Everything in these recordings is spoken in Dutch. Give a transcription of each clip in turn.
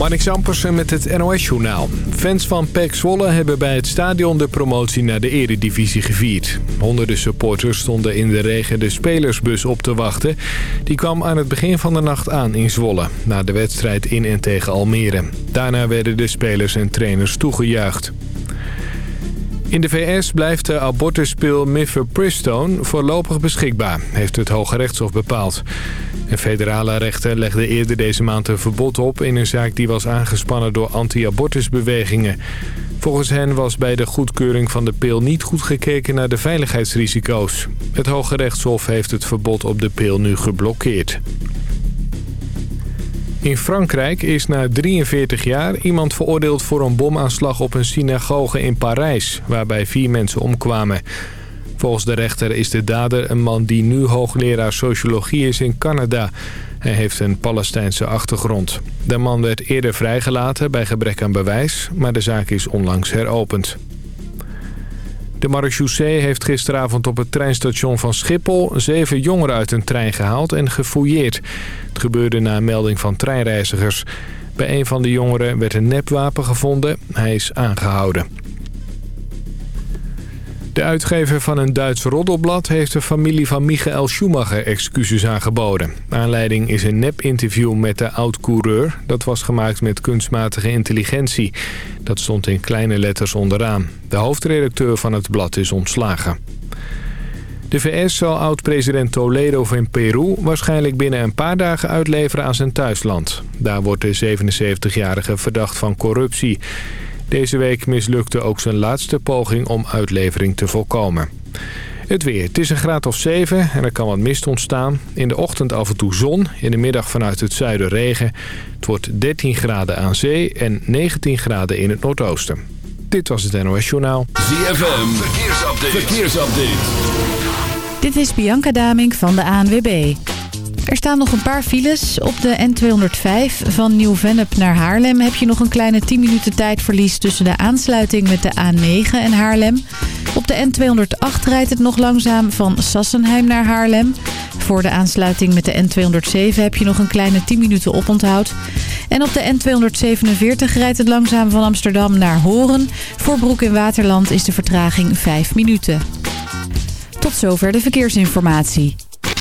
Marnix Ampersen met het NOS-journaal. Fans van PEC Zwolle hebben bij het stadion de promotie naar de eredivisie gevierd. Honderden supporters stonden in de regen de spelersbus op te wachten. Die kwam aan het begin van de nacht aan in Zwolle, na de wedstrijd in en tegen Almere. Daarna werden de spelers en trainers toegejuicht. In de VS blijft de abortuspil mifepristone voorlopig beschikbaar, heeft het Hoge Rechtshof bepaald. Een federale rechter legde eerder deze maand een verbod op... in een zaak die was aangespannen door anti-abortusbewegingen. Volgens hen was bij de goedkeuring van de pil niet goed gekeken naar de veiligheidsrisico's. Het Hoge Rechtshof heeft het verbod op de pil nu geblokkeerd. In Frankrijk is na 43 jaar iemand veroordeeld voor een bomaanslag op een synagoge in Parijs... waarbij vier mensen omkwamen... Volgens de rechter is de dader een man die nu hoogleraar sociologie is in Canada. Hij heeft een Palestijnse achtergrond. De man werd eerder vrijgelaten bij gebrek aan bewijs, maar de zaak is onlangs heropend. De marechaussee heeft gisteravond op het treinstation van Schiphol... zeven jongeren uit een trein gehaald en gefouilleerd. Het gebeurde na een melding van treinreizigers. Bij een van de jongeren werd een nepwapen gevonden. Hij is aangehouden. De uitgever van een Duits roddelblad heeft de familie van Michael Schumacher excuses aangeboden. Aanleiding is een nep-interview met de oud-coureur. Dat was gemaakt met kunstmatige intelligentie. Dat stond in kleine letters onderaan. De hoofdredacteur van het blad is ontslagen. De VS zal oud-president Toledo van Peru waarschijnlijk binnen een paar dagen uitleveren aan zijn thuisland. Daar wordt de 77-jarige verdacht van corruptie. Deze week mislukte ook zijn laatste poging om uitlevering te voorkomen. Het weer. Het is een graad of 7 en er kan wat mist ontstaan. In de ochtend af en toe zon. In de middag vanuit het zuiden regen. Het wordt 13 graden aan zee en 19 graden in het noordoosten. Dit was het NOS Journaal. ZFM. Verkeersupdate. Verkeersupdate. Dit is Bianca Daming van de ANWB. Er staan nog een paar files. Op de N205 van Nieuw-Vennep naar Haarlem heb je nog een kleine 10 minuten tijdverlies tussen de aansluiting met de A9 en Haarlem. Op de N208 rijdt het nog langzaam van Sassenheim naar Haarlem. Voor de aansluiting met de N207 heb je nog een kleine 10 minuten oponthoud. En op de N247 rijdt het langzaam van Amsterdam naar Horen. Voor Broek in Waterland is de vertraging 5 minuten. Tot zover de verkeersinformatie.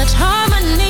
that harmony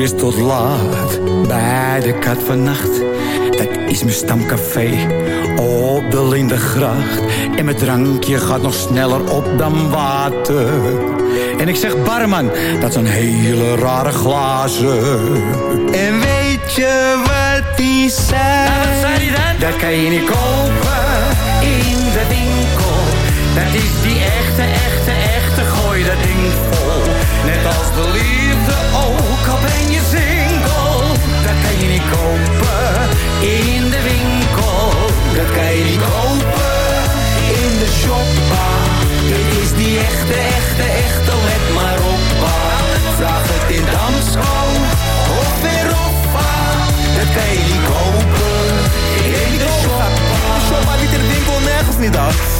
Eens tot laat bij de kat vannacht. Dat is mijn stamcafé op de Lindengracht. En mijn drankje gaat nog sneller op dan water. En ik zeg barman, dat zijn hele rare glazen. En weet je wat die zei? Nou, wat zei die dan? Dat kan je niet kopen in de winkel. Dat is die echte, echte, echte, gooi dat ding vol. Net als de liefde kopen in de winkel. Dat kan je niet kopen in de shoppa. Dit is die echte, echte, echte, let maar op. Vraag het in Damsko of weer Hoffa. Dat kan je niet kopen in de shoppa. Shoppa in de winkel, nergens niet af.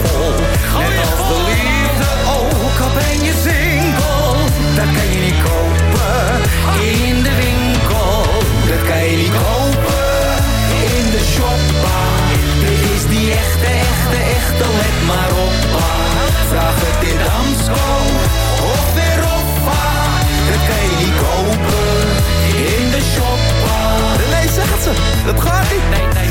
ben je single. Dat kan je niet kopen in de winkel. Dat kan je niet kopen in de shoppa. Dit is die echte, echte, echte, let maar op. pa. Vraag het in Damsko of weer Hoffa. Dat kan je niet kopen in de shoppa. Nee, zeg het ze, dat gaat niet. Nee, nee.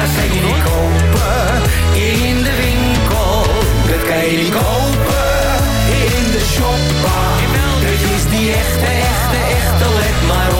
dat kan je niet kopen in de winkel. Dat kan je niet kopen in de shoppa. Dat is die echte, echte, echte, let maar op.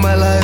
my life.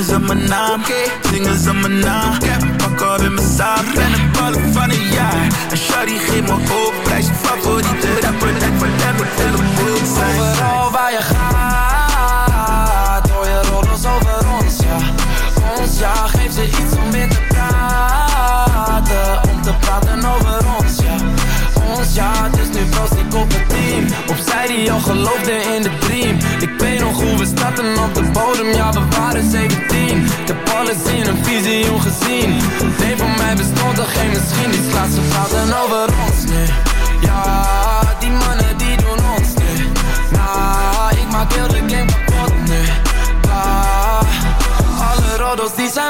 Zingen aan mijn naam, zingers aan mijn naam. Ik heb een pak al in mijn zaak, ben een ballen van een jaar. En Shari geeft me hoop, blijf je favoriete rapper. Lijkt wel rapper, telefoon zijn. Overal waar je gaat, hoor je rollers over ons, ja. Ons, ja, geef ze iets om weer te praten. Om te praten over die al geloofde in de dream. Ik weet nog hoe we starten op de bodem, ja we waren 17 Ik heb alles in een visioen gezien. Nee, voor mij bestond er geen misschien Die laatste ze praten over ons, nee. Ja, die mannen die doen ons, nee. Nah, ik maak heel de game kapot, nee. Nah, alle roddels die zijn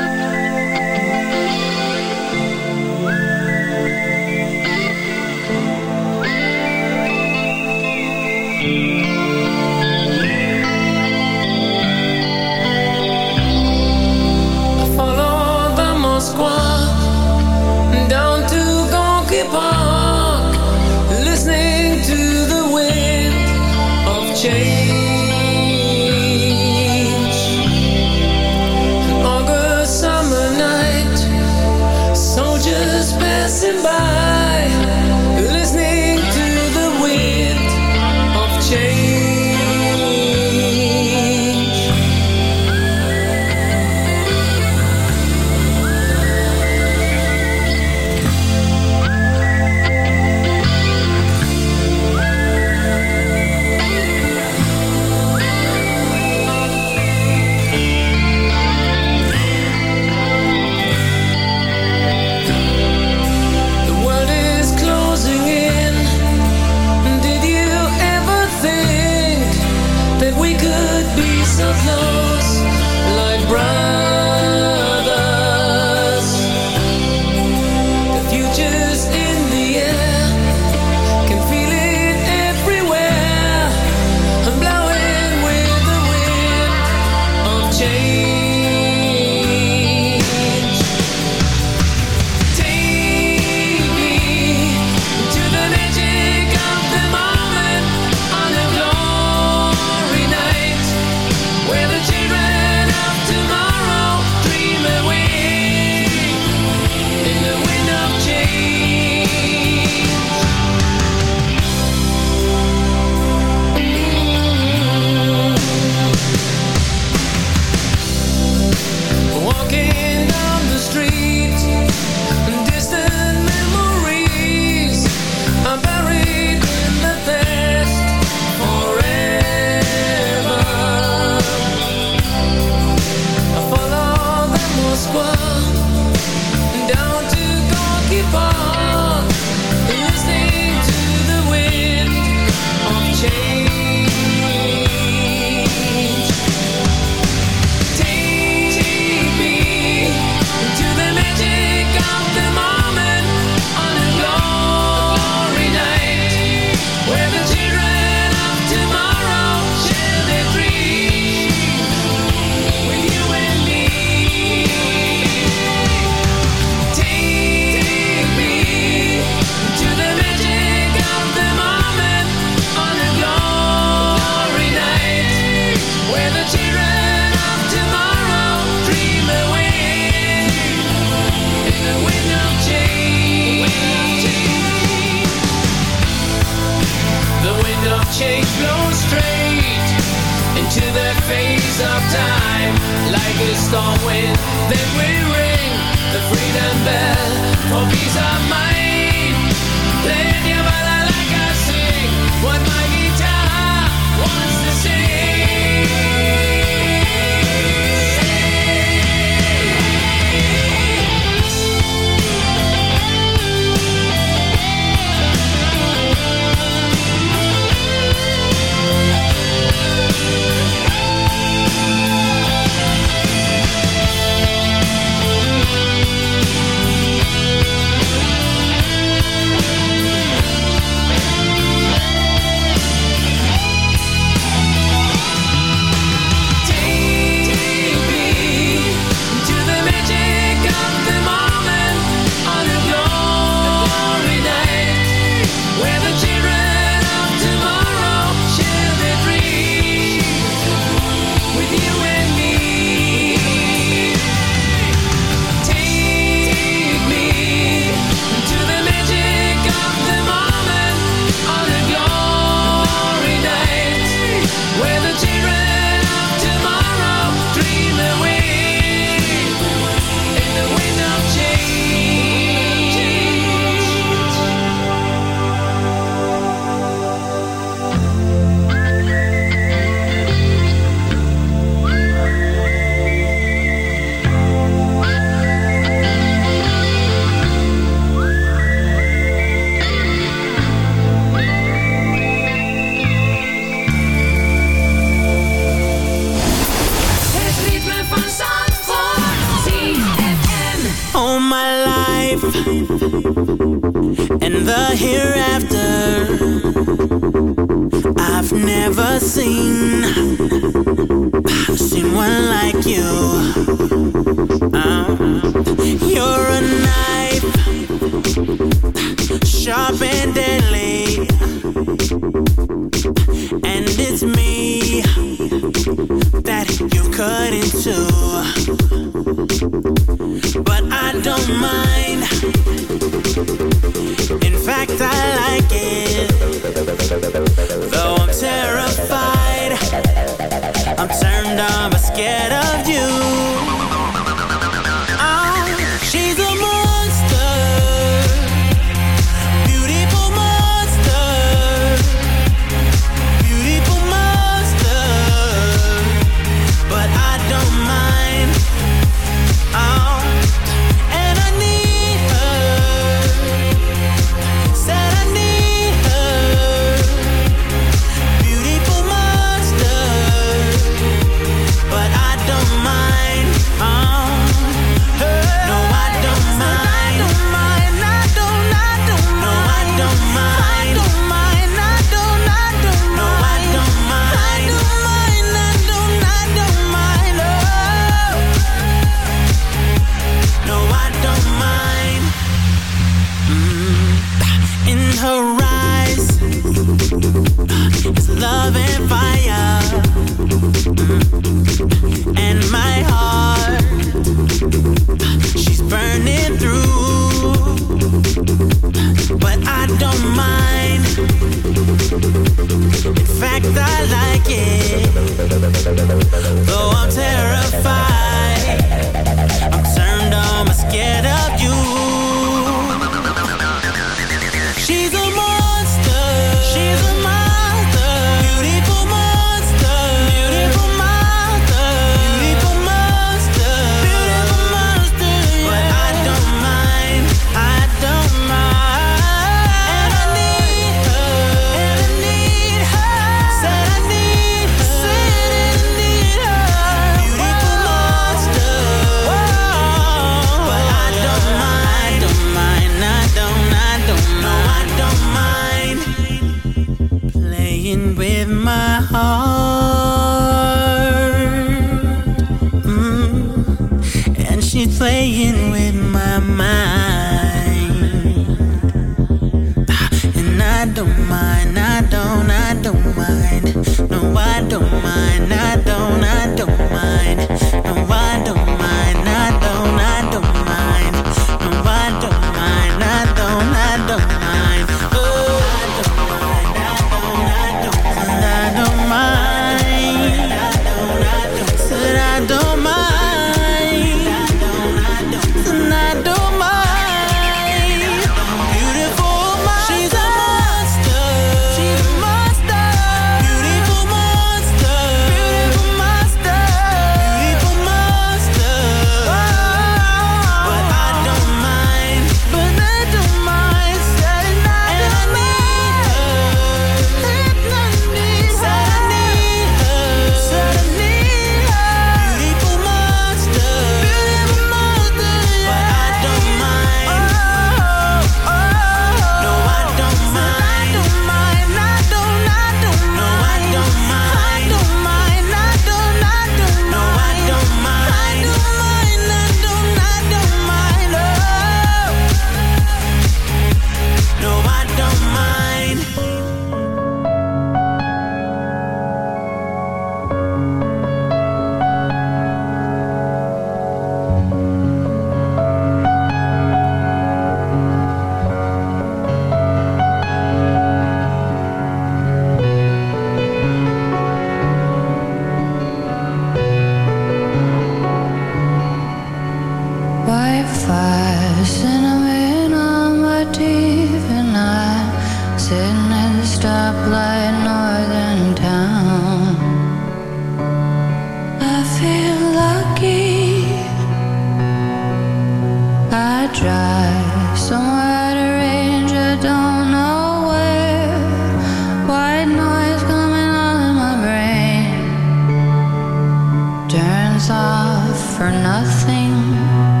turns off for nothing.